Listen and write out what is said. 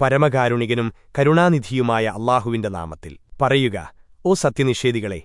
പരമകാരുണികനും കരുണാനിധിയുമായ അള്ളാഹുവിന്റെ നാമത്തിൽ പറയുക ഓ സത്യനിഷേധികളെ